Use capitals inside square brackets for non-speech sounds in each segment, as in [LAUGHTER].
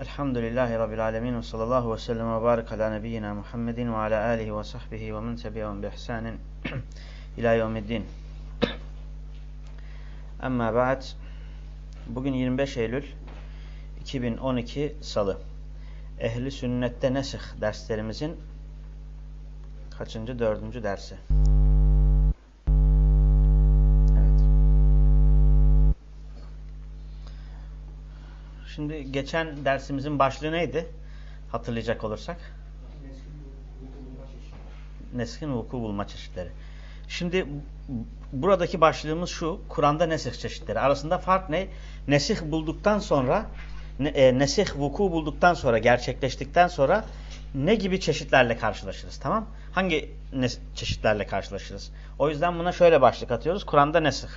Elhamdülillahi Rabbil Alemin ve sallallahu ve sellem ve barik ala nebiyyina Muhammedin ve ala alihi ve sahbihi ve men tebi'un bi ihsanin [CLEARS THROAT] ila yevmiddin. Amma ba'd. Bugün 25 Eylül 2012 Salı. Ehli Sünnette Nesih derslerimizin kaçıncı? Dördüncü dersi. Şimdi geçen dersimizin başlığı neydi? Hatırlayacak olursak. Neskin vuku bulma çeşitleri. Şimdi buradaki başlığımız şu. Kur'an'da nesih çeşitleri. Arasında fark ne? Nesih bulduktan sonra e, nesih vuku bulduktan sonra gerçekleştikten sonra ne gibi çeşitlerle karşılaşırız? Tamam? Hangi çeşitlerle karşılaşırız? O yüzden buna şöyle başlık atıyoruz. Kur'an'da nesih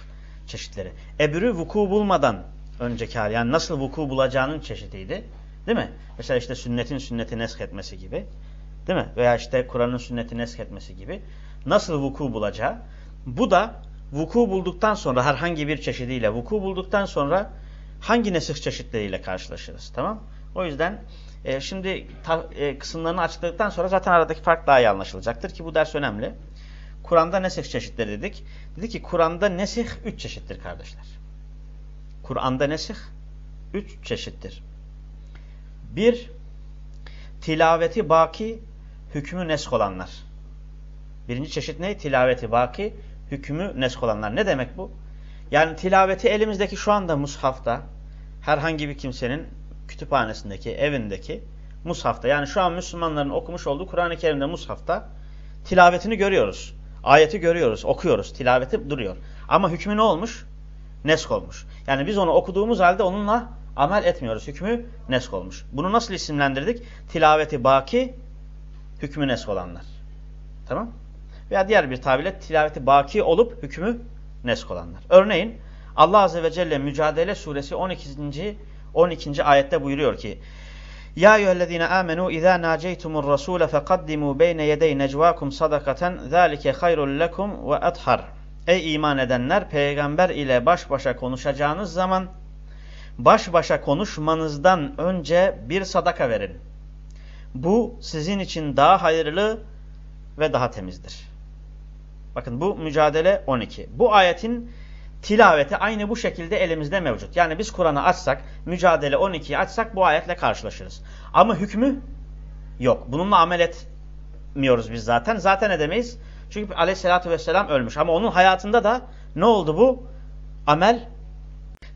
çeşitleri. Ebürü vuku bulmadan önceki hali. Yani nasıl vuku bulacağının çeşidiydi. Değil mi? Mesela işte sünnetin sünneti nesk etmesi gibi. Değil mi? Veya işte Kur'an'ın sünneti nesk etmesi gibi. Nasıl vuku bulacağı. Bu da vuku bulduktan sonra herhangi bir çeşidiyle vuku bulduktan sonra hangi nesih çeşitleriyle karşılaşırız. Tamam? O yüzden e, şimdi ta, e, kısımlarını açıkladıktan sonra zaten aradaki fark daha iyi anlaşılacaktır ki bu ders önemli. Kur'an'da nesih çeşitleri dedik. Dedi ki Kur'an'da nesih üç çeşittir kardeşler. Kur'an'da nesih üç çeşittir. Bir, tilaveti baki, hükmü nesk olanlar. Birinci çeşit ne? Tilaveti baki, hükmü nesk olanlar. Ne demek bu? Yani tilaveti elimizdeki şu anda mushafta, herhangi bir kimsenin kütüphanesindeki, evindeki mushafta, yani şu an Müslümanların okumuş olduğu Kur'an-ı Kerim'de mushafta tilavetini görüyoruz. Ayeti görüyoruz, okuyoruz, tilaveti duruyor. Ama hükmü ne olmuş? Nesk olmuş. Yani biz onu okuduğumuz halde onunla amel etmiyoruz. Hükmü nesk olmuş. Bunu nasıl isimlendirdik? Tilaveti baki, hükmü nesk olanlar. Tamam? Veya diğer bir tabirle tilaveti baki olup hükmü nesk olanlar. Örneğin Allah Azze ve Celle Mücadele Suresi 12. 12. ayette buyuruyor ki Ya eyyühellezine amenu izâ nâceytumur rasûle fekaddimu beyne yedey necvâkum sadakaten zâlike hayrul lekum ve ethar Ey iman edenler peygamber ile baş başa konuşacağınız zaman baş başa konuşmanızdan önce bir sadaka verin. Bu sizin için daha hayırlı ve daha temizdir. Bakın bu mücadele 12. Bu ayetin tilaveti aynı bu şekilde elimizde mevcut. Yani biz Kur'an'ı açsak, mücadele 12'yi açsak bu ayetle karşılaşırız. Ama hükmü yok. Bununla amel etmiyoruz biz zaten. Zaten edemeyiz. Çünkü aleyhissalatü vesselam ölmüş. Ama onun hayatında da ne oldu bu? Amel,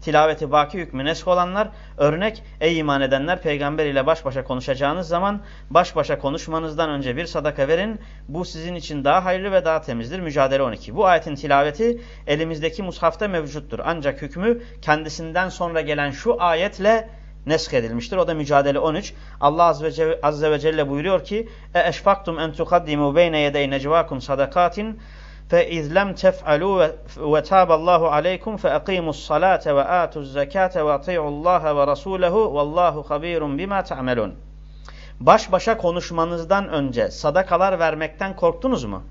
tilaveti baki hükmü nesk olanlar, örnek, ey iman edenler peygamber ile baş başa konuşacağınız zaman baş başa konuşmanızdan önce bir sadaka verin. Bu sizin için daha hayırlı ve daha temizdir. Mücadele 12. Bu ayetin tilaveti elimizdeki mushafta mevcuttur. Ancak hükmü kendisinden sonra gelen şu ayetle nesk edilmiştir. O da Mücadele 13. Allah Azze ve Celle, Azze ve Celle buyuruyor ki E eşfaktum en tukaddimu beyne yedey necvakum sadakatin fe izlem tef'alu ve taballahu aleykum fe akimus salate ve atuz zekate ve ati'ullaha ve rasulehu vallahu habirun bima ta'melun. Baş başa konuşmanızdan önce sadakalar vermekten korktunuz mu?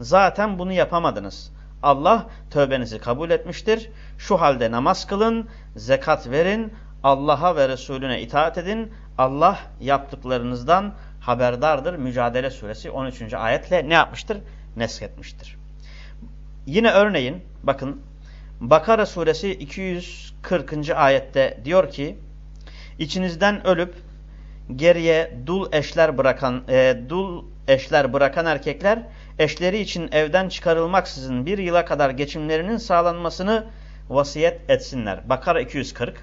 Zaten bunu yapamadınız. Allah tövbenizi kabul etmiştir. Şu halde namaz kılın, zekat verin, Allah'a ve Resulüne itaat edin. Allah yaptıklarınızdan haberdardır. Mücadele suresi 13. ayetle ne yapmıştır? Nesketmiştir. Yine örneğin bakın Bakara suresi 240. ayette diyor ki içinizden ölüp geriye dul eşler bırakan e, dul eşler bırakan erkekler eşleri için evden çıkarılmaksızın bir yıla kadar geçimlerinin sağlanmasını vasiyet etsinler. Bakara 240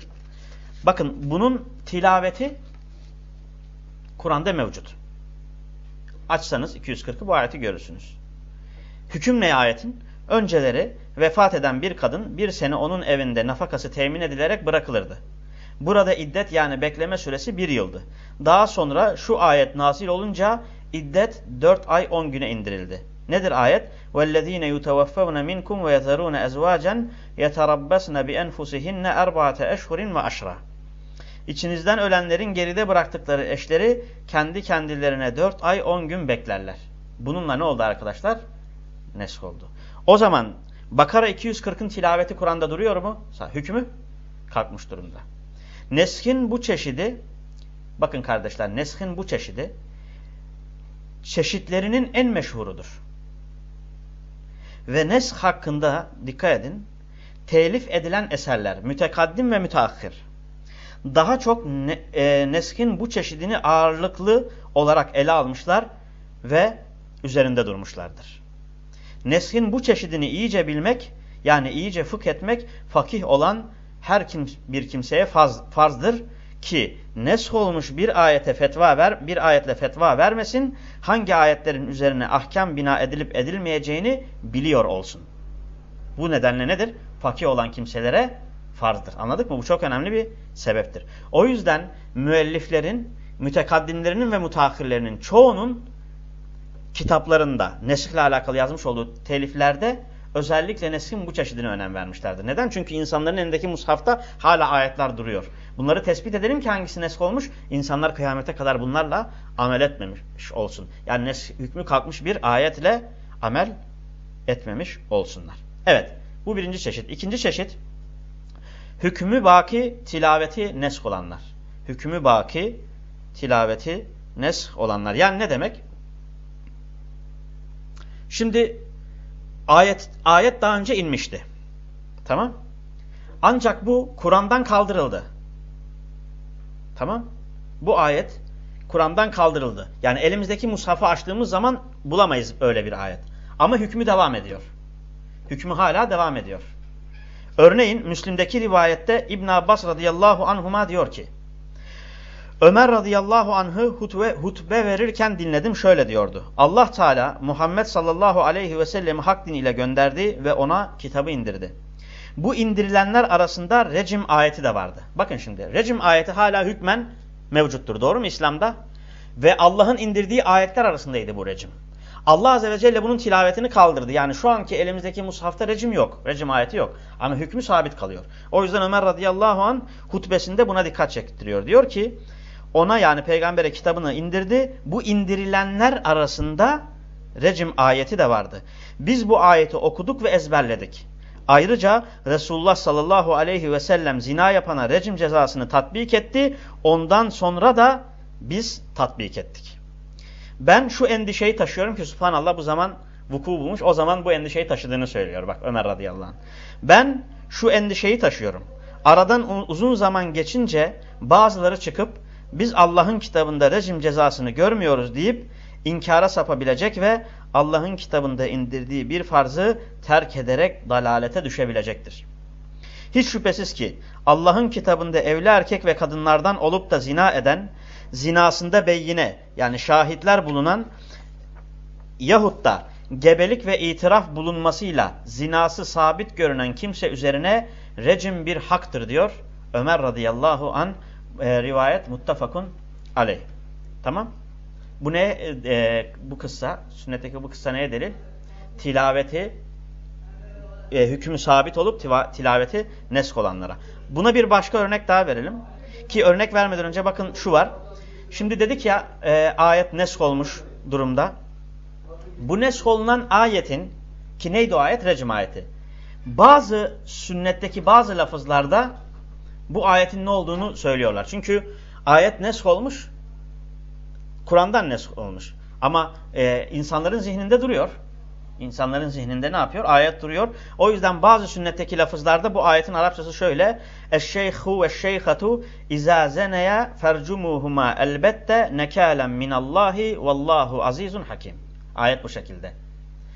Bakın bunun tilaveti Kur'an'da mevcut. Açsanız 240'ı bu ayeti görürsünüz. Hüküm ne ayetin? Önceleri vefat eden bir kadın bir sene onun evinde nafakası temin edilerek bırakılırdı. Burada iddet yani bekleme süresi bir yıldı. Daha sonra şu ayet nazil olunca iddet dört ay on güne indirildi. Nedir ayet? وَالَّذ۪ينَ يُتَوَفَّوْنَ مِنْكُمْ وَيَذَرُونَ اَزْوَاجًا يَتَرَبَّسْنَ بِاَنْفُسِهِنَّ اَرْبَعَةَ اَشْهُرٍ وَاَشْرًا İçinizden ölenlerin geride bıraktıkları eşleri kendi kendilerine 4 ay 10 gün beklerler. Bununla ne oldu arkadaşlar? Nesk oldu. O zaman Bakara 240'ın tilaveti Kur'an'da duruyor mu? Hükmü kalkmış durumda. Neskin bu çeşidi bakın kardeşler neshin bu çeşidi çeşitlerinin en meşhurudur. Ve nesh hakkında dikkat edin telif edilen eserler mütekaddim ve müteahhir daha çok ne, e, neskin bu çeşidini ağırlıklı olarak ele almışlar ve üzerinde durmuşlardır. Neskin bu çeşidini iyice bilmek yani iyice fıkh etmek fakih olan her kim, bir kimseye farz, farzdır ki nesh olmuş bir ayete fetva ver, bir ayetle fetva vermesin, hangi ayetlerin üzerine ahkam bina edilip edilmeyeceğini biliyor olsun. Bu nedenle nedir? Fakih olan kimselere farzdır. Anladık mı? Bu çok önemli bir sebeptir. O yüzden müelliflerin, mütekaddimlerinin ve mutahhirlerinin çoğunun kitaplarında neshle alakalı yazmış olduğu teliflerde özellikle neskin bu çeşidine önem vermişlerdir. Neden? Çünkü insanların elindeki mushafta hala ayetler duruyor. Bunları tespit edelim ki hangisi nesk olmuş? İnsanlar kıyamete kadar bunlarla amel etmemiş olsun. Yani nesk hükmü kalkmış bir ayetle amel etmemiş olsunlar. Evet bu birinci çeşit. İkinci çeşit hükmü baki tilaveti nesk olanlar. Hükmü baki tilaveti nesk olanlar. Yani ne demek? Şimdi ayet ayet daha önce inmişti. Tamam? Ancak bu Kur'an'dan kaldırıldı. Tamam? Bu ayet Kur'an'dan kaldırıldı. Yani elimizdeki mushafı açtığımız zaman bulamayız öyle bir ayet. Ama hükmü devam ediyor. Hükmü hala devam ediyor. Örneğin Müslim'deki rivayette İbn Abbas radıyallahu anhuma diyor ki Ömer radıyallahu anh'ı hutbe, hutbe verirken dinledim şöyle diyordu. Allah Teala Muhammed sallallahu aleyhi ve sellemi hak diniyle gönderdi ve ona kitabı indirdi. Bu indirilenler arasında recim ayeti de vardı. Bakın şimdi recim ayeti hala hükmen mevcuttur. Doğru mu İslam'da? Ve Allah'ın indirdiği ayetler arasındaydı bu recim. Allah Azze ve Celle bunun tilavetini kaldırdı. Yani şu anki elimizdeki mushafta recim yok. Recim ayeti yok. Ama hükmü sabit kalıyor. O yüzden Ömer radıyallahu an hutbesinde buna dikkat çektiriyor. Diyor ki ona yani peygambere kitabını indirdi. Bu indirilenler arasında recim ayeti de vardı. Biz bu ayeti okuduk ve ezberledik. Ayrıca Resulullah sallallahu aleyhi ve sellem zina yapana recim cezasını tatbik etti. Ondan sonra da biz tatbik ettik. Ben şu endişeyi taşıyorum ki subhanallah bu zaman vuku bulmuş. O zaman bu endişeyi taşıdığını söylüyor bak Ömer radıyallahu anh. Ben şu endişeyi taşıyorum. Aradan uzun zaman geçince bazıları çıkıp biz Allah'ın kitabında rejim cezasını görmüyoruz deyip inkara sapabilecek ve Allah'ın kitabında indirdiği bir farzı terk ederek dalalete düşebilecektir. Hiç şüphesiz ki Allah'ın kitabında evli erkek ve kadınlardan olup da zina eden, zinasında beyine yani şahitler bulunan yahut da gebelik ve itiraf bulunmasıyla zinası sabit görünen kimse üzerine recim bir haktır diyor. Ömer radıyallahu an e, rivayet muttafakun aleyh. Tamam. Bu ne? E, e, bu kıssa, sünnetteki bu kıssa neye delil? Tilaveti, e, hükmü sabit olup tilaveti nesk olanlara. Buna bir başka örnek daha verelim. Ki örnek vermeden önce bakın şu var. Şimdi dedik ya e, ayet nesk olmuş durumda. Bu nesk olunan ayetin ki neydi o ayet? Recim ayeti. Bazı sünnetteki bazı lafızlarda bu ayetin ne olduğunu söylüyorlar. Çünkü ayet nesk olmuş, Kur'an'dan nesk olmuş. Ama e, insanların zihninde duruyor. İnsanların zihninde ne yapıyor? Ayet duruyor. O yüzden bazı sünnetteki lafızlarda bu ayetin Arapçası şöyle. Eşşeyhu ve şeyhatu izâ zeneya fercumuhuma elbette nekâlen minallahi vallahu azizun hakim. Ayet bu şekilde.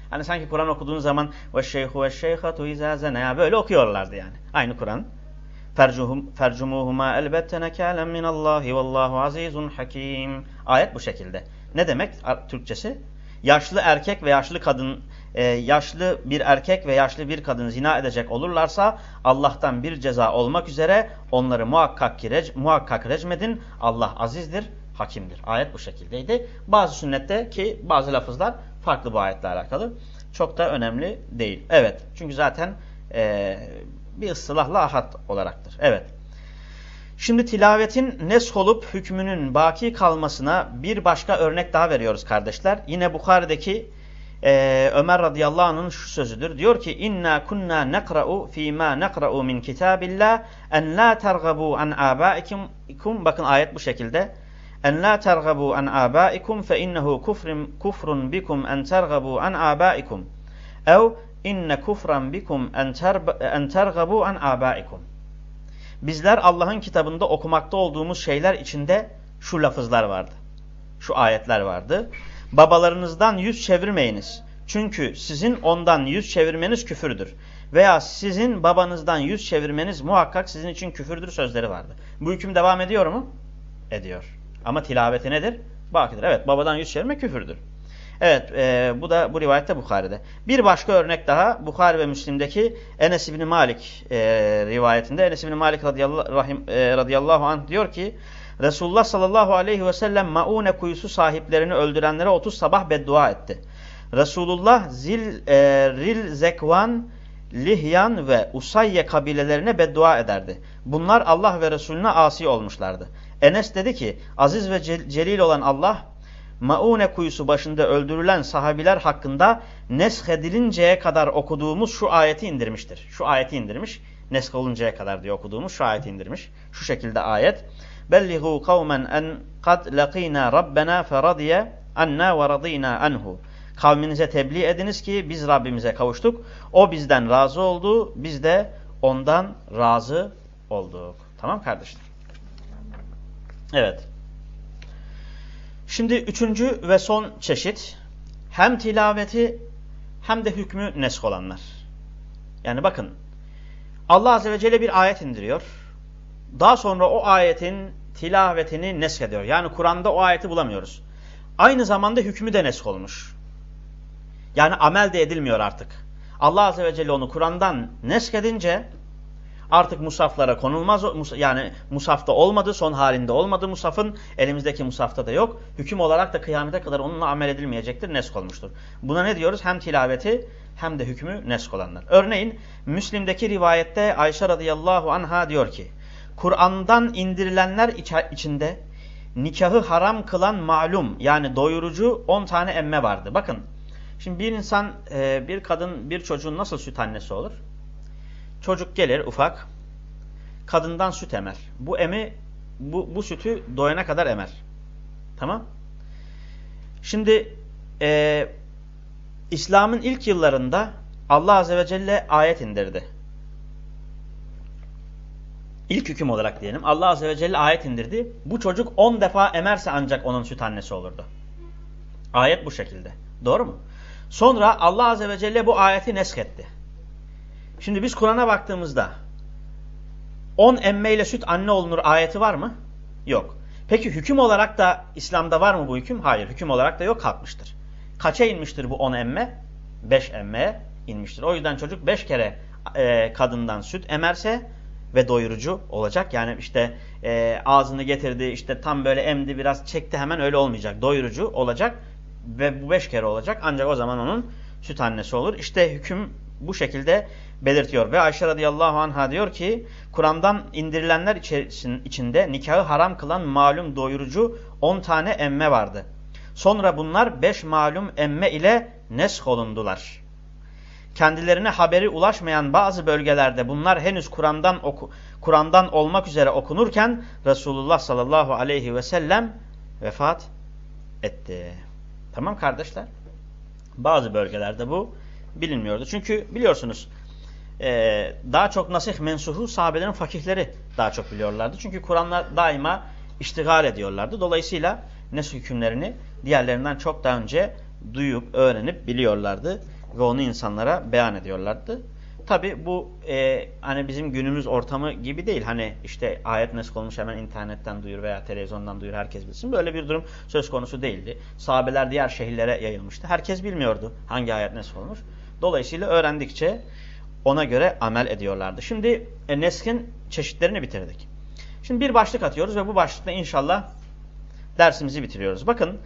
Hani sanki Kur'an okuduğun zaman ve şeyhu ve şeyhatu izâ zeneya böyle okuyorlardı yani. Aynı Kur'an. Fercumuhuma elbette nekâlen minallahi vallahu azizun hakim. Ayet bu şekilde. Ne demek Türkçesi? Yaşlı erkek ve yaşlı kadın e, yaşlı bir erkek ve yaşlı bir kadın zina edecek olurlarsa Allah'tan bir ceza olmak üzere onları muhakkak, ki muhakkak recmedin. Allah azizdir, hakimdir. Ayet bu şekildeydi. Bazı sünnette ki bazı lafızlar farklı bu ayetle alakalı. Çok da önemli değil. Evet. Çünkü zaten e, bir ıslahla ahad olaraktır. Evet. Şimdi tilavetin nesk olup hükmünün baki kalmasına bir başka örnek daha veriyoruz kardeşler. Yine Bukhari'deki e, Ömer radıyallahu anh'ın şu sözüdür. Diyor ki inna kunna nekra'u fîmâ min kitabillah en la tergabu an âbâikum. Bakın ayet bu şekilde. en la tergabu an abaikum fe innehu kufrun kufrun bikum en tergabu an abaikum. Ev inne kufran bikum en tergabu an abaikum. Bizler Allah'ın kitabında okumakta olduğumuz şeyler içinde şu lafızlar vardı. Şu ayetler vardı. Babalarınızdan yüz çevirmeyiniz. Çünkü sizin ondan yüz çevirmeniz küfürdür. Veya sizin babanızdan yüz çevirmeniz muhakkak sizin için küfürdür sözleri vardı. Bu hüküm devam ediyor mu? Ediyor. Ama tilaveti nedir? Bakidir. Evet babadan yüz çevirme küfürdür. Evet e, bu da bu rivayette Bukhari'de. Bir başka örnek daha Bukhari ve Müslim'deki Enes İbni Malik e, rivayetinde. Enes İbni Malik radıyallahu, rahim, e, radıyallahu anh diyor ki Resulullah sallallahu aleyhi ve sellem Maune kuyusu sahiplerini öldürenlere 30 sabah beddua etti. Resulullah Zil, e, Ril Zekvan, Lihyan ve Usayye kabilelerine beddua ederdi. Bunlar Allah ve Resulüne asi olmuşlardı. Enes dedi ki aziz ve celil olan Allah Maune kuyusu başında öldürülen sahabiler hakkında nesh edilinceye kadar okuduğumuz şu ayeti indirmiştir. Şu ayeti indirmiş. Nesk oluncaya kadar diye okuduğumuz şu ayeti indirmiş. Şu şekilde ayet. Bellihu kavmen en kad laqina rabbena feradiye anna ve radina anhu. Kavminize tebliğ ediniz ki biz Rabbimize kavuştuk. O bizden razı oldu. Biz de ondan razı olduk. Tamam kardeşler. Evet. Şimdi üçüncü ve son çeşit hem tilaveti hem de hükmü nesk olanlar. Yani bakın Allah Azze ve Celle bir ayet indiriyor. Daha sonra o ayetin tilavetini nesk ediyor. Yani Kur'an'da o ayeti bulamıyoruz. Aynı zamanda hükmü de nesk olmuş. Yani amel de edilmiyor artık. Allah Azze ve Celle onu Kur'an'dan nesk edince artık musaflara konulmaz. Yani musafta olmadı, son halinde olmadı musafın. Elimizdeki musafta da yok. Hüküm olarak da kıyamete kadar onunla amel edilmeyecektir, nesk olmuştur. Buna ne diyoruz? Hem tilaveti hem de hükmü nesk olanlar. Örneğin Müslim'deki rivayette Ayşe radıyallahu anha diyor ki Kur'an'dan indirilenler içinde nikahı haram kılan malum yani doyurucu 10 tane emme vardı. Bakın şimdi bir insan e, bir kadın bir çocuğun nasıl süt annesi olur? Çocuk gelir ufak kadından süt emer. Bu emi bu, bu sütü doyana kadar emer. Tamam. Şimdi e, İslam'ın ilk yıllarında Allah Azze ve Celle ayet indirdi. İlk hüküm olarak diyelim. Allah Azze ve Celle ayet indirdi. Bu çocuk 10 defa emerse ancak onun süt annesi olurdu. Ayet bu şekilde. Doğru mu? Sonra Allah Azze ve Celle bu ayeti nesketti. Şimdi biz Kur'an'a baktığımızda 10 emmeyle süt anne olunur ayeti var mı? Yok. Peki hüküm olarak da İslam'da var mı bu hüküm? Hayır. Hüküm olarak da yok kalkmıştır. Kaça inmiştir bu 10 emme? 5 emmeye inmiştir. O yüzden çocuk 5 kere e, kadından süt emerse ve doyurucu olacak. Yani işte e, ağzını getirdi işte tam böyle emdi biraz çekti hemen öyle olmayacak. Doyurucu olacak ve bu 5 kere olacak ancak o zaman onun süt annesi olur. İşte hüküm bu şekilde belirtiyor. Ve Ayşe radıyallahu anha diyor ki Kur'an'dan indirilenler içinde nikahı haram kılan malum doyurucu 10 tane emme vardı. Sonra bunlar 5 malum emme ile nesk olundular. Kendilerine haberi ulaşmayan bazı bölgelerde bunlar henüz Kur'an'dan Kur'an'dan olmak üzere okunurken Resulullah sallallahu aleyhi ve sellem vefat etti. Tamam kardeşler? Bazı bölgelerde bu bilinmiyordu. Çünkü biliyorsunuz e, daha çok nasih mensuhu sahabelerin fakihleri daha çok biliyorlardı. Çünkü Kur'an'la daima iştigal ediyorlardı. Dolayısıyla nesih hükümlerini diğerlerinden çok daha önce duyup, öğrenip biliyorlardı. Ve onu insanlara beyan ediyorlardı. Tabi bu e, hani bizim günümüz ortamı gibi değil. Hani işte ayet nesk olmuş hemen internetten duyur veya televizyondan duyur herkes bilsin. Böyle bir durum söz konusu değildi. Sahabeler diğer şehirlere yayılmıştı. Herkes bilmiyordu hangi ayet nesk olmuş. Dolayısıyla öğrendikçe ona göre amel ediyorlardı. Şimdi e, neskin çeşitlerini bitirdik. Şimdi bir başlık atıyoruz ve bu başlıkla inşallah dersimizi bitiriyoruz. Bakın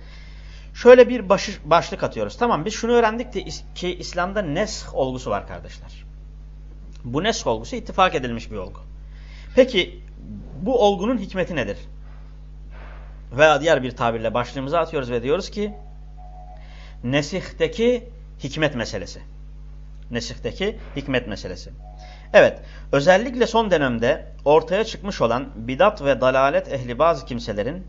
şöyle bir başı, başlık atıyoruz. Tamam biz şunu öğrendik de, ki İslam'da nesk olgusu var kardeşler. Bu nesk olgusu ittifak edilmiş bir olgu. Peki bu olgunun hikmeti nedir? Veya diğer bir tabirle başlığımızı atıyoruz ve diyoruz ki nesihteki hikmet meselesi. Nesihteki hikmet meselesi. Evet, özellikle son dönemde ortaya çıkmış olan bidat ve dalalet ehli bazı kimselerin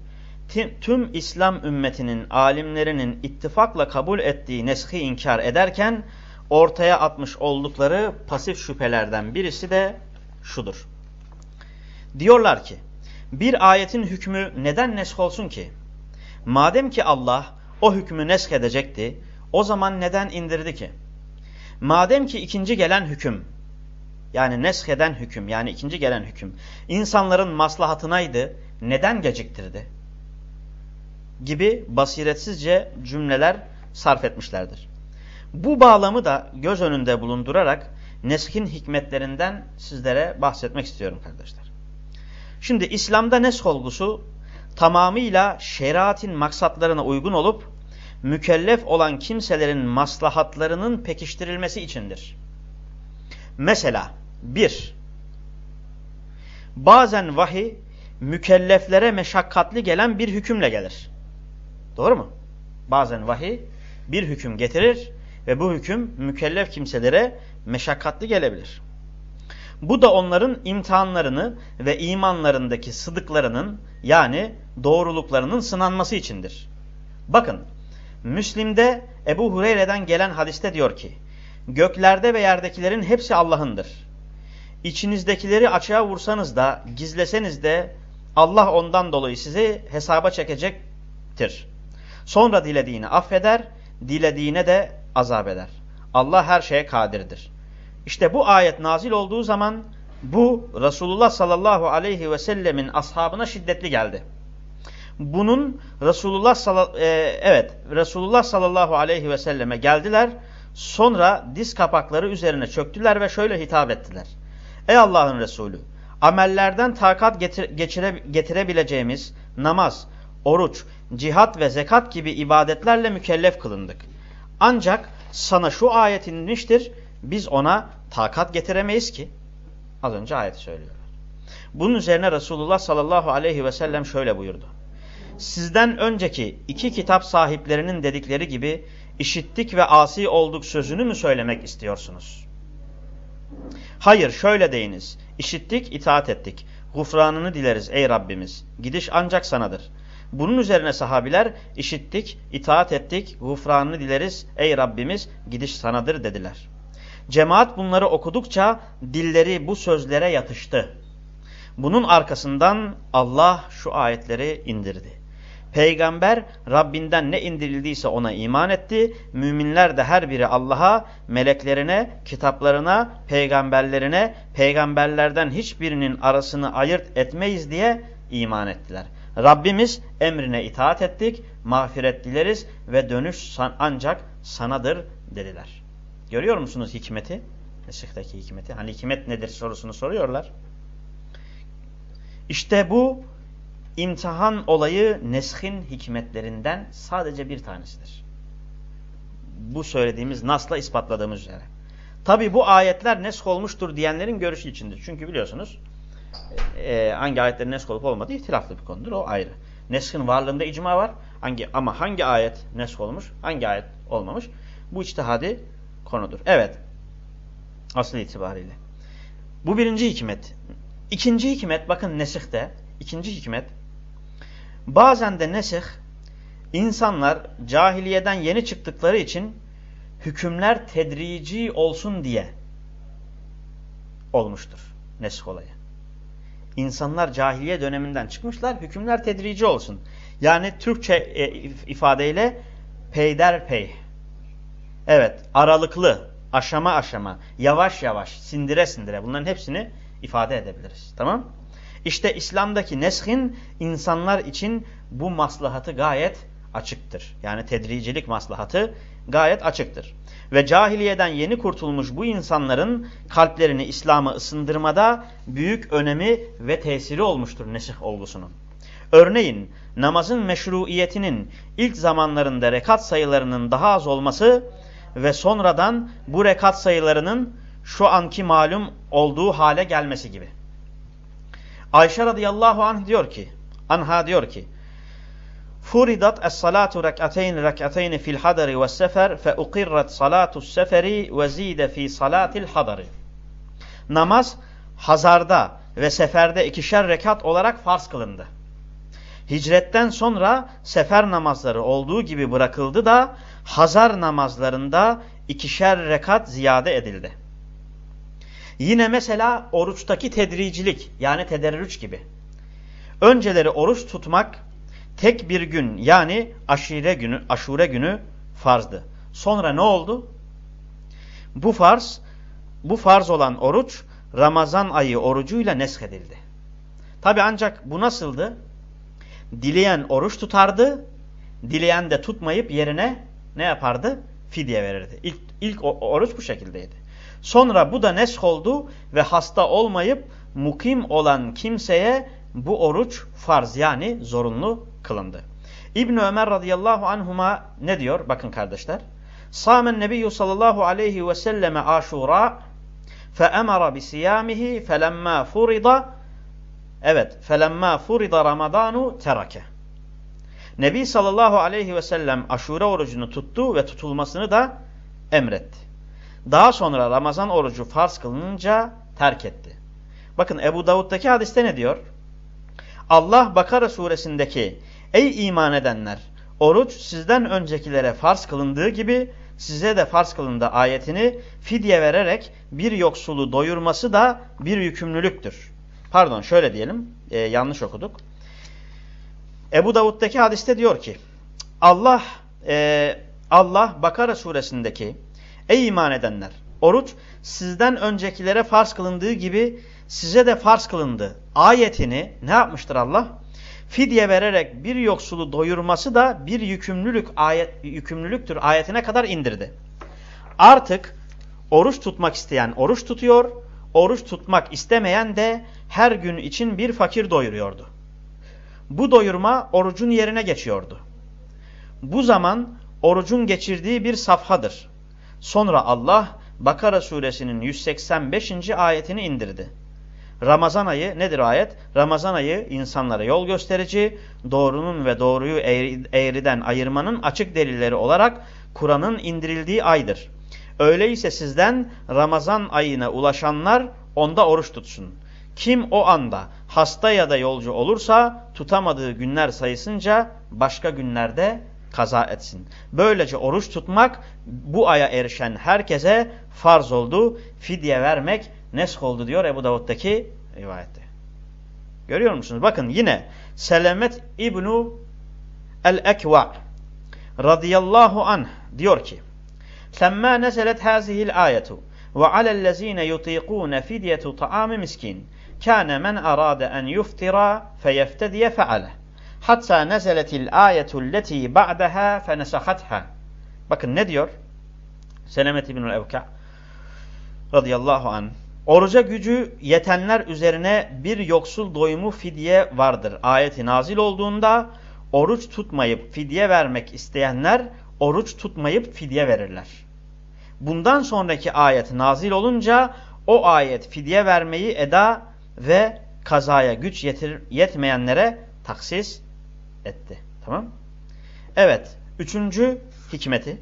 tüm İslam ümmetinin alimlerinin ittifakla kabul ettiği neshi inkar ederken ortaya atmış oldukları pasif şüphelerden birisi de şudur. Diyorlar ki bir ayetin hükmü neden nesk olsun ki? Madem ki Allah o hükmü nesk edecekti o zaman neden indirdi ki? Madem ki ikinci gelen hüküm yani nesk eden hüküm yani ikinci gelen hüküm insanların maslahatınaydı neden geciktirdi? Gibi basiretsizce cümleler sarf etmişlerdir. Bu bağlamı da göz önünde bulundurarak neskin hikmetlerinden sizlere bahsetmek istiyorum kardeşler. Şimdi İslam'da nesk olgusu tamamıyla şeriatin maksatlarına uygun olup mükellef olan kimselerin maslahatlarının pekiştirilmesi içindir. Mesela bir, bazen vahiy mükelleflere meşakkatli gelen bir hükümle gelir. Doğru mu? Bazen vahiy bir hüküm getirir ve bu hüküm mükellef kimselere meşakkatli gelebilir. Bu da onların imtihanlarını ve imanlarındaki sıdıklarının yani doğruluklarının sınanması içindir. Bakın Müslim'de Ebu Hureyre'den gelen hadiste diyor ki göklerde ve yerdekilerin hepsi Allah'ındır. İçinizdekileri açığa vursanız da gizleseniz de Allah ondan dolayı sizi hesaba çekecektir. Sonra dilediğini affeder, dilediğine de azap eder. Allah her şeye kadirdir. İşte bu ayet nazil olduğu zaman bu Resulullah sallallahu aleyhi ve sellemin ashabına şiddetli geldi. Bunun Resulullah sallallahu, e, evet Resulullah sallallahu aleyhi ve selleme geldiler. Sonra diz kapakları üzerine çöktüler ve şöyle hitap ettiler. Ey Allah'ın Resulü amellerden takat getir, geçire, getirebileceğimiz namaz, oruç, cihat ve zekat gibi ibadetlerle mükellef kılındık. Ancak sana şu ayet inmiştir, biz ona takat getiremeyiz ki. Az önce ayeti söylüyorlar. Bunun üzerine Resulullah sallallahu aleyhi ve sellem şöyle buyurdu. Sizden önceki iki kitap sahiplerinin dedikleri gibi işittik ve asi olduk sözünü mü söylemek istiyorsunuz? Hayır şöyle deyiniz. İşittik, itaat ettik. Gufranını dileriz ey Rabbimiz. Gidiş ancak sanadır. Bunun üzerine sahabiler işittik, itaat ettik, gufranını dileriz ey Rabbimiz gidiş sanadır dediler. Cemaat bunları okudukça dilleri bu sözlere yatıştı. Bunun arkasından Allah şu ayetleri indirdi. Peygamber Rabbinden ne indirildiyse ona iman etti. Müminler de her biri Allah'a, meleklerine, kitaplarına, peygamberlerine, peygamberlerden hiçbirinin arasını ayırt etmeyiz diye iman ettiler. Rabbimiz emrine itaat ettik, mağfiret dileriz ve dönüş ancak sanadır dediler. Görüyor musunuz hikmeti? Nesih'teki hikmeti. Hani hikmet nedir sorusunu soruyorlar. İşte bu imtihan olayı neshin hikmetlerinden sadece bir tanesidir. Bu söylediğimiz nasla ispatladığımız üzere. Tabi bu ayetler nesk olmuştur diyenlerin görüşü içindir. Çünkü biliyorsunuz e, hangi ayetlerin nesk olup olmadığı ihtilaflı bir konudur. O ayrı. Neskin varlığında icma var. Hangi, ama hangi ayet nesk olmuş, hangi ayet olmamış bu içtihadi konudur. Evet. Asıl itibariyle. Bu birinci hikmet. İkinci hikmet bakın nesihte. ikinci hikmet. Bazen de nesih insanlar cahiliyeden yeni çıktıkları için hükümler tedrici olsun diye olmuştur nesih olayı. İnsanlar cahiliye döneminden çıkmışlar, hükümler tedrici olsun. Yani Türkçe e, ifadeyle peyderpey. Evet, aralıklı, aşama aşama, yavaş yavaş, sindire sindire bunların hepsini ifade edebiliriz. Tamam? İşte İslam'daki neshin insanlar için bu maslahatı gayet açıktır. Yani tedricilik maslahatı gayet açıktır. Ve cahiliyeden yeni kurtulmuş bu insanların kalplerini İslam'a ısındırmada büyük önemi ve tesiri olmuştur nesih olgusunun. Örneğin namazın meşruiyetinin ilk zamanlarında rekat sayılarının daha az olması ve sonradan bu rekat sayılarının şu anki malum olduğu hale gelmesi gibi. Ayşe radıyallahu anh diyor ki, anha diyor ki, Furidat es-salatu rek'ateyn rek'ateyn fil hadari ve sefer fe ukirrat salatu seferi ve zide fi salatil hadari. Namaz hazarda ve seferde ikişer rekat olarak farz kılındı. Hicretten sonra sefer namazları olduğu gibi bırakıldı da Hazar namazlarında ikişer rekat ziyade edildi. Yine mesela oruçtaki tedricilik yani tederrüç gibi. Önceleri oruç tutmak tek bir gün yani aşire günü, aşure günü farzdı. Sonra ne oldu? Bu farz, bu farz olan oruç Ramazan ayı orucuyla neshedildi. Tabi ancak bu nasıldı? Dileyen oruç tutardı, dileyen de tutmayıp yerine ne yapardı? Fidye verirdi. İlk, ilk oruç bu şekildeydi. Sonra bu da nesk oldu ve hasta olmayıp mukim olan kimseye bu oruç farz yani zorunlu kılındı. İbn Ömer radıyallahu anhuma ne diyor? Bakın kardeşler. Samen Nebiyyü sallallahu aleyhi ve selleme aşura feemara bisiyamihi felemma furida evet felemma furida ramadanu terake. Nebi sallallahu aleyhi ve sellem aşure orucunu tuttu ve tutulmasını da emretti. Daha sonra Ramazan orucu farz kılınınca terk etti. Bakın Ebu Davud'daki hadiste ne diyor? Allah Bakara suresindeki Ey iman edenler! Oruç sizden öncekilere farz kılındığı gibi size de farz kılındı ayetini fidye vererek bir yoksulu doyurması da bir yükümlülüktür. Pardon şöyle diyelim e, yanlış okuduk. Ebu Davud'daki hadiste diyor ki Allah e, Allah Bakara suresindeki Ey iman edenler! Oruç sizden öncekilere farz kılındığı gibi size de farz kılındı. Ayetini ne yapmıştır Allah? Fidye vererek bir yoksulu doyurması da bir yükümlülük ayet, yükümlülüktür ayetine kadar indirdi. Artık oruç tutmak isteyen oruç tutuyor, oruç tutmak istemeyen de her gün için bir fakir doyuruyordu. Bu doyurma orucun yerine geçiyordu. Bu zaman orucun geçirdiği bir safhadır. Sonra Allah Bakara suresinin 185. ayetini indirdi. Ramazan ayı nedir ayet? Ramazan ayı insanlara yol gösterici, doğrunun ve doğruyu eğriden ayırmanın açık delilleri olarak Kur'an'ın indirildiği aydır. Öyleyse sizden Ramazan ayına ulaşanlar onda oruç tutsun. Kim o anda hasta ya da yolcu olursa tutamadığı günler sayısınca başka günlerde kaza etsin. Böylece oruç tutmak bu aya erişen herkese farz oldu. Fidye vermek nesk oldu diyor Ebu Davud'daki rivayette. Görüyor musunuz? Bakın yine Selamet İbnu el-Ekva radıyallahu anh diyor ki Lemma nezelet hazihil ayetu ve alellezine yutiqune fidyetu ta'ami miskin kâne men arade en yuftira feyeftediye feale hatta nezeletil ayetu leti ba'daha fenesahatha bakın ne diyor Selamet İbnül Evka radıyallahu anh Oruca gücü yetenler üzerine bir yoksul doyumu fidye vardır. Ayeti nazil olduğunda oruç tutmayıp fidye vermek isteyenler oruç tutmayıp fidye verirler. Bundan sonraki ayet nazil olunca o ayet fidye vermeyi eda ve kazaya güç yetir, yetmeyenlere taksis etti. Tamam Evet. Üçüncü hikmeti.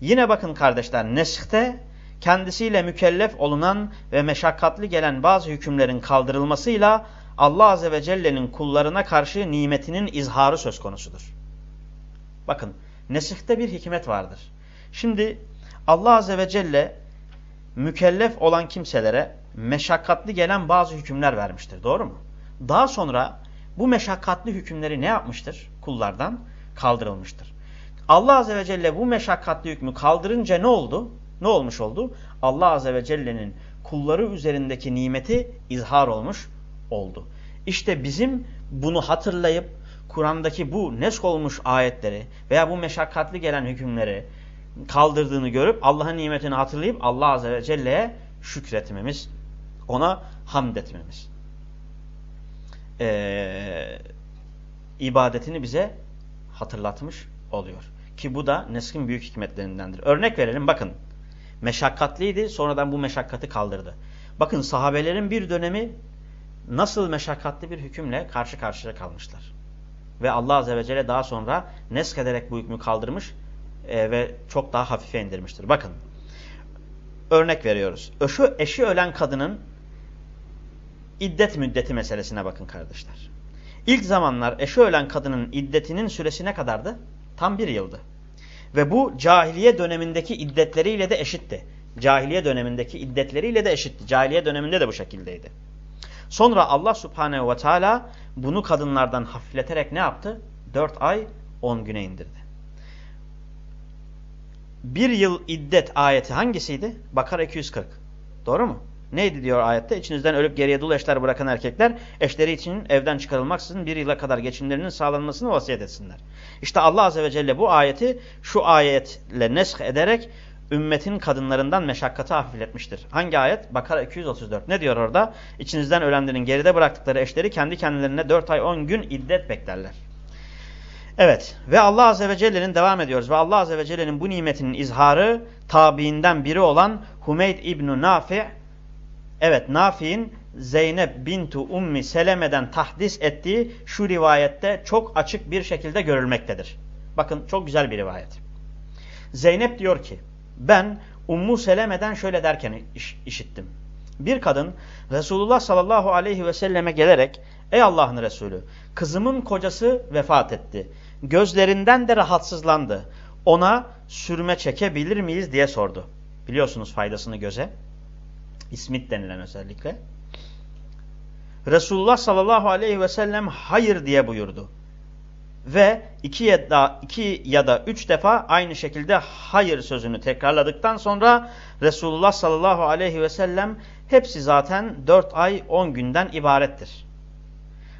Yine bakın kardeşler neshte kendisiyle mükellef olunan ve meşakkatli gelen bazı hükümlerin kaldırılmasıyla Allah Azze ve Celle'nin kullarına karşı nimetinin izharı söz konusudur. Bakın nesihte bir hikmet vardır. Şimdi Allah Azze ve Celle mükellef olan kimselere meşakkatli gelen bazı hükümler vermiştir. Doğru mu? Daha sonra bu meşakkatli hükümleri ne yapmıştır? Kullardan kaldırılmıştır. Allah Azze ve Celle bu meşakkatli hükmü kaldırınca ne oldu? Ne olmuş oldu? Allah Azze ve Celle'nin kulları üzerindeki nimeti izhar olmuş oldu. İşte bizim bunu hatırlayıp Kur'an'daki bu nesk olmuş ayetleri veya bu meşakkatli gelen hükümleri kaldırdığını görüp Allah'ın nimetini hatırlayıp Allah Azze ve Celle'ye şükretmemiz, ona hamd etmemiz. Ee, ibadetini bize hatırlatmış oluyor. Ki bu da neskin büyük hikmetlerindendir. Örnek verelim bakın. Meşakkatliydi sonradan bu meşakkatı kaldırdı. Bakın sahabelerin bir dönemi nasıl meşakkatli bir hükümle karşı karşıya kalmışlar. Ve Allah Azze ve Celle daha sonra nesk ederek bu hükmü kaldırmış e, ve çok daha hafife indirmiştir. Bakın örnek veriyoruz. Eşi, eşi ölen kadının iddet müddeti meselesine bakın kardeşler. İlk zamanlar eşi ölen kadının iddetinin süresi ne kadardı? Tam bir yıldı. Ve bu cahiliye dönemindeki iddetleriyle de eşitti. Cahiliye dönemindeki iddetleriyle de eşitti. Cahiliye döneminde de bu şekildeydi. Sonra Allah subhanehu ve teala bunu kadınlardan hafifleterek ne yaptı? 4 ay 10 güne indirdi. Bir yıl iddet ayeti hangisiydi? Bakara 240. Doğru mu? Neydi diyor ayette? İçinizden ölüp geriye dul eşler bırakan erkekler eşleri için evden çıkarılmaksızın bir yıla kadar geçimlerinin sağlanmasını vasiyet etsinler. İşte Allah Azze ve Celle bu ayeti şu ayetle nesk ederek ümmetin kadınlarından meşakkatı hafifletmiştir. Hangi ayet? Bakara 234. Ne diyor orada? İçinizden ölenlerin geride bıraktıkları eşleri kendi kendilerine 4 ay 10 gün iddet beklerler. Evet ve Allah Azze ve Celle'nin devam ediyoruz ve Allah Azze ve Celle'nin bu nimetinin izharı tabiinden biri olan Humeyd İbn Nafi evet Nafi'in Zeynep bintu Ummi Seleme'den tahdis ettiği şu rivayette çok açık bir şekilde görülmektedir. Bakın çok güzel bir rivayet. Zeynep diyor ki ben Ummu Seleme'den şöyle derken iş, işittim. Bir kadın Resulullah sallallahu aleyhi ve selleme gelerek ey Allah'ın Resulü kızımın kocası vefat etti. Gözlerinden de rahatsızlandı. Ona sürme çekebilir miyiz diye sordu. Biliyorsunuz faydasını göze. İsmit denilen özellikle. Resulullah sallallahu aleyhi ve sellem hayır diye buyurdu. Ve iki ya da, iki ya da üç defa aynı şekilde hayır sözünü tekrarladıktan sonra Resulullah sallallahu aleyhi ve sellem hepsi zaten dört ay on günden ibarettir.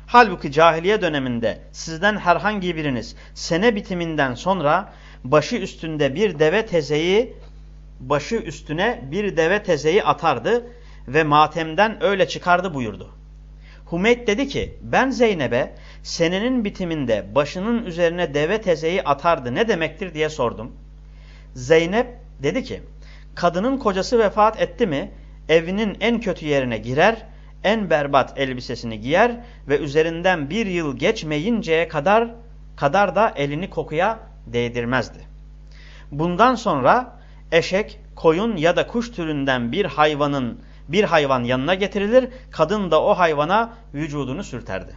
Halbuki cahiliye döneminde sizden herhangi biriniz sene bitiminden sonra başı üstünde bir deve tezeyi başı üstüne bir deve tezeyi atardı ve matemden öyle çıkardı buyurdu. Humeyd dedi ki ben Zeynep'e senenin bitiminde başının üzerine deve tezeyi atardı ne demektir diye sordum. Zeynep dedi ki kadının kocası vefat etti mi evinin en kötü yerine girer en berbat elbisesini giyer ve üzerinden bir yıl geçmeyinceye kadar kadar da elini kokuya değdirmezdi. Bundan sonra eşek, koyun ya da kuş türünden bir hayvanın bir hayvan yanına getirilir, kadın da o hayvana vücudunu sürterdi.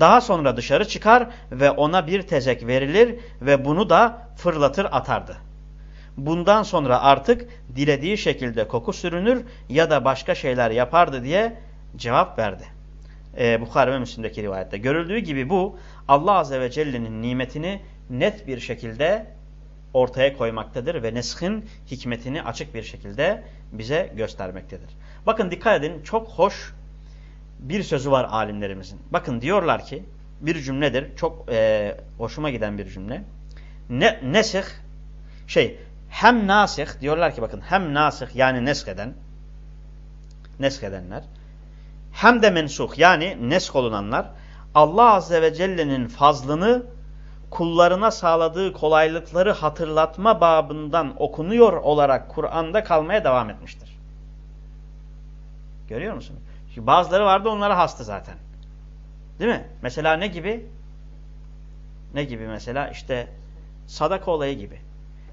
Daha sonra dışarı çıkar ve ona bir tezek verilir ve bunu da fırlatır atardı. Bundan sonra artık dilediği şekilde koku sürünür ya da başka şeyler yapardı diye cevap verdi. Ee, Bukhari ve Müslim'deki rivayette. Görüldüğü gibi bu Allah Azze ve Celle'nin nimetini net bir şekilde ortaya koymaktadır ve neshin hikmetini açık bir şekilde bize göstermektedir. Bakın dikkat edin çok hoş bir sözü var alimlerimizin. Bakın diyorlar ki bir cümledir çok e, hoşuma giden bir cümle. Ne, nesih şey hem nasih diyorlar ki bakın hem nasih yani nesheden neshedenler hem de mensuh yani nesk olunanlar Allah Azze ve Celle'nin fazlını kullarına sağladığı kolaylıkları hatırlatma babından okunuyor olarak Kur'an'da kalmaya devam etmiştir. Görüyor musun? Çünkü bazıları vardı onlara hasta zaten. Değil mi? Mesela ne gibi? Ne gibi mesela? İşte sadaka olayı gibi.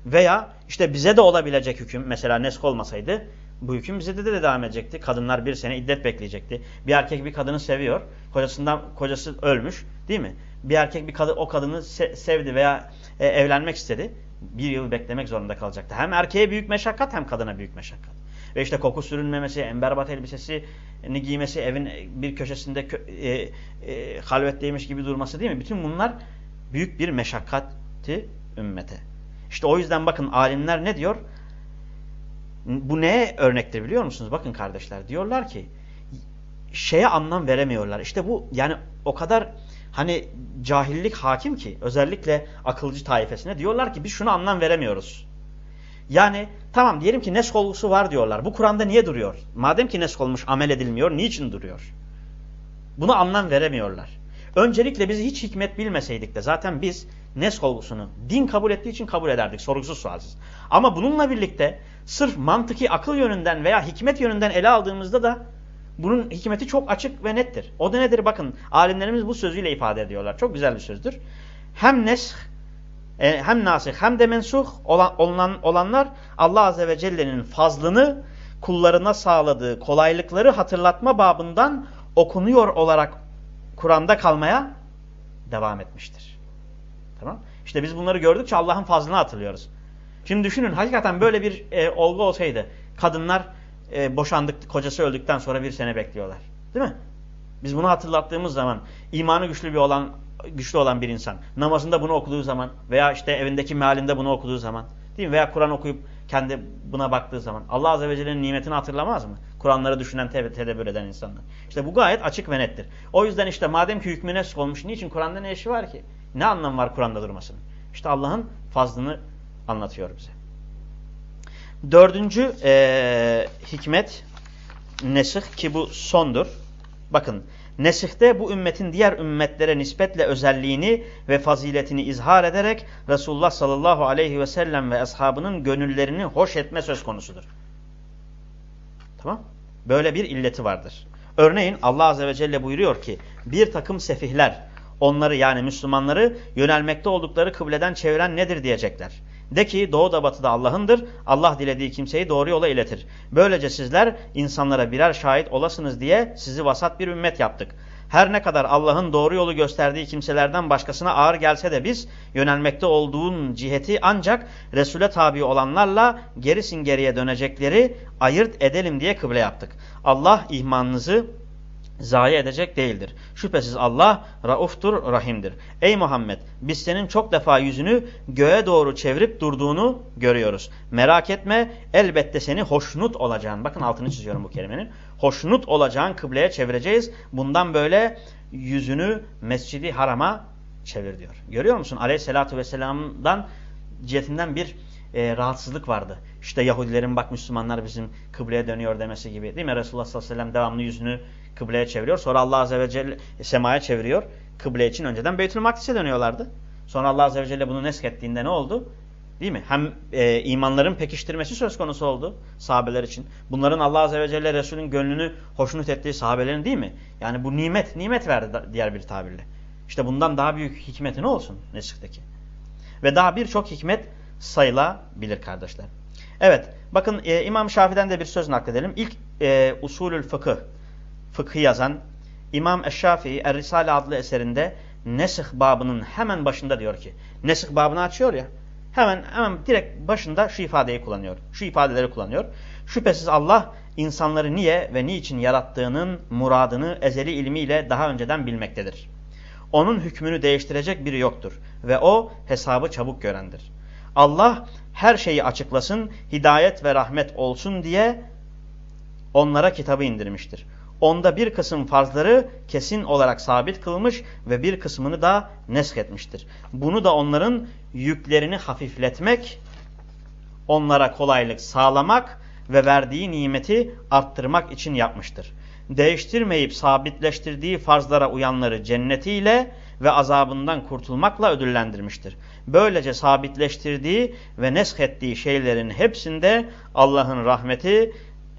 Veya işte bize de olabilecek hüküm mesela nesk olmasaydı bu hüküm bize de, de devam edecekti. Kadınlar bir sene iddet bekleyecekti. Bir erkek bir kadını seviyor. Kocasından kocası ölmüş değil mi? Bir erkek bir kadın o kadını se sevdi veya e, evlenmek istedi. Bir yıl beklemek zorunda kalacaktı. Hem erkeğe büyük meşakkat hem kadına büyük meşakkat. Ve işte koku sürünmemesi, en berbat elbisesini giymesi, evin bir köşesinde e, e, halvetteymiş gibi durması değil mi? Bütün bunlar büyük bir meşakkati ümmete. İşte o yüzden bakın alimler ne diyor? Bu neye örnektir biliyor musunuz? Bakın kardeşler diyorlar ki şeye anlam veremiyorlar. İşte bu yani o kadar hani cahillik hakim ki özellikle akılcı taifesine diyorlar ki biz şunu anlam veremiyoruz. Yani tamam diyelim ki nesk olgusu var diyorlar. Bu Kur'an'da niye duruyor? Madem ki nesk olmuş amel edilmiyor niçin duruyor? Bunu anlam veremiyorlar. Öncelikle biz hiç hikmet bilmeseydik de zaten biz nesk olgusunu din kabul ettiği için kabul ederdik sorgusuz sualsiz. Ama bununla birlikte sırf mantıki akıl yönünden veya hikmet yönünden ele aldığımızda da bunun hikmeti çok açık ve nettir. O da nedir? Bakın alimlerimiz bu sözüyle ifade ediyorlar. Çok güzel bir sözdür. Hem nesh e, hem nasih hem de mensuh olan, olan, olanlar Allah Azze ve Celle'nin fazlını kullarına sağladığı kolaylıkları hatırlatma babından okunuyor olarak Kur'an'da kalmaya devam etmiştir. Tamam? İşte biz bunları gördükçe Allah'ın fazlını hatırlıyoruz. Şimdi düşünün hakikaten böyle bir e, olgu olsaydı kadınlar e, boşandık, kocası öldükten sonra bir sene bekliyorlar. Değil mi? Biz bunu hatırlattığımız zaman imanı güçlü bir olan güçlü olan bir insan namazında bunu okuduğu zaman veya işte evindeki mealinde bunu okuduğu zaman değil mi? Veya Kur'an okuyup kendi buna baktığı zaman Allah Azze ve Celle'nin nimetini hatırlamaz mı? Kur'anları düşünen, te tedebbür eden insanlar. İşte bu gayet açık ve nettir. O yüzden işte madem ki hükmü nesk olmuş niçin Kur'an'da ne işi var ki? Ne anlamı var Kur'an'da durmasının? İşte Allah'ın fazlını anlatıyor bize. Dördüncü ee, hikmet nesih ki bu sondur. Bakın nesihte bu ümmetin diğer ümmetlere nispetle özelliğini ve faziletini izhar ederek Resulullah sallallahu aleyhi ve sellem ve ashabının gönüllerini hoş etme söz konusudur. Tamam? Böyle bir illeti vardır. Örneğin Allah azze ve celle buyuruyor ki bir takım sefihler onları yani Müslümanları yönelmekte oldukları kıbleden çeviren nedir diyecekler. De ki doğuda batıda Allah'ındır. Allah dilediği kimseyi doğru yola iletir. Böylece sizler insanlara birer şahit olasınız diye sizi vasat bir ümmet yaptık. Her ne kadar Allah'ın doğru yolu gösterdiği kimselerden başkasına ağır gelse de biz yönelmekte olduğun ciheti ancak Resul'e tabi olanlarla gerisin geriye dönecekleri ayırt edelim diye kıble yaptık. Allah ihmanınızı zayi edecek değildir. Şüphesiz Allah rauftur, rahimdir. Ey Muhammed biz senin çok defa yüzünü göğe doğru çevirip durduğunu görüyoruz. Merak etme elbette seni hoşnut olacağın, bakın altını çiziyorum bu kelimenin, hoşnut olacağın kıbleye çevireceğiz. Bundan böyle yüzünü mescidi harama çevir diyor. Görüyor musun? Aleyhissalatü vesselam'dan cihetinden bir e, rahatsızlık vardı. İşte Yahudilerin bak Müslümanlar bizim kıbleye dönüyor demesi gibi değil mi? Resulullah sallallahu aleyhi ve sellem devamlı yüzünü kıbleye çeviriyor. Sonra Allah Azze ve Celle semaya çeviriyor. Kıble için önceden Beytül Makdis'e dönüyorlardı. Sonra Allah Azze ve Celle bunu neskettiğinde ne oldu? Değil mi? Hem e, imanların pekiştirmesi söz konusu oldu sahabeler için. Bunların Allah Azze ve Celle Resul'ün gönlünü hoşnut ettiği sahabelerin değil mi? Yani bu nimet, nimet verdi diğer bir tabirle. İşte bundan daha büyük hikmeti ne olsun Nesik'teki? Ve daha birçok hikmet sayılabilir kardeşler. Evet, bakın e, İmam Şafii'den de bir söz nakledelim. İlk e, usulül fıkıh fıkhı yazan İmam Eşşafii Er-Risale adlı eserinde Nesih babının hemen başında diyor ki Nesih babını açıyor ya hemen hemen direkt başında şu ifadeyi kullanıyor. Şu ifadeleri kullanıyor. Şüphesiz Allah insanları niye ve niçin yarattığının muradını ezeli ilmiyle daha önceden bilmektedir. Onun hükmünü değiştirecek biri yoktur ve o hesabı çabuk görendir. Allah her şeyi açıklasın, hidayet ve rahmet olsun diye onlara kitabı indirmiştir. Onda bir kısım farzları kesin olarak sabit kılmış ve bir kısmını da nesk etmiştir. Bunu da onların yüklerini hafifletmek, onlara kolaylık sağlamak ve verdiği nimeti arttırmak için yapmıştır. Değiştirmeyip sabitleştirdiği farzlara uyanları cennetiyle ve azabından kurtulmakla ödüllendirmiştir. Böylece sabitleştirdiği ve nesk ettiği şeylerin hepsinde Allah'ın rahmeti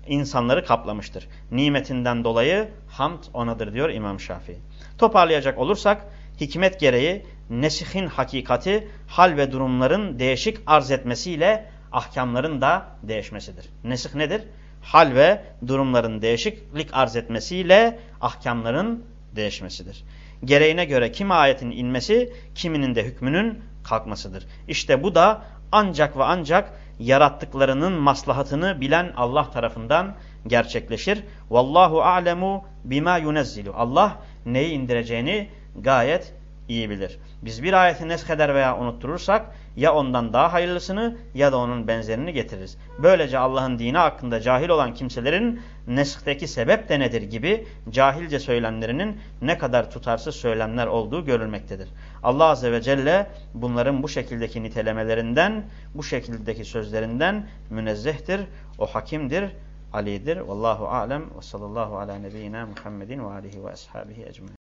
insanları kaplamıştır. Nimetinden dolayı hamd onadır diyor İmam Şafii. Toparlayacak olursak hikmet gereği nesihin hakikati hal ve durumların değişik arz etmesiyle ahkamların da değişmesidir. Nesih nedir? Hal ve durumların değişiklik arz etmesiyle ahkamların değişmesidir. Gereğine göre kim ayetin inmesi, kiminin de hükmünün kalkmasıdır. İşte bu da ancak ve ancak yarattıklarının maslahatını bilen Allah tarafından gerçekleşir. Vallahu a'lemu bima yunezzilu. Allah neyi indireceğini gayet iyi bilir. Biz bir ayeti nesheder veya unutturursak ya ondan daha hayırlısını ya da onun benzerini getiririz. Böylece Allah'ın dini hakkında cahil olan kimselerin neshteki sebep de nedir gibi cahilce söylemlerinin ne kadar tutarsız söylemler olduğu görülmektedir. Allah Azze ve Celle bunların bu şekildeki nitelemelerinden, bu şekildeki sözlerinden münezzehtir, o hakimdir, alidir. Vallahu alem ve sallallahu ala nebiyyina Muhammedin ve alihi ve ashabihi ecmaîn.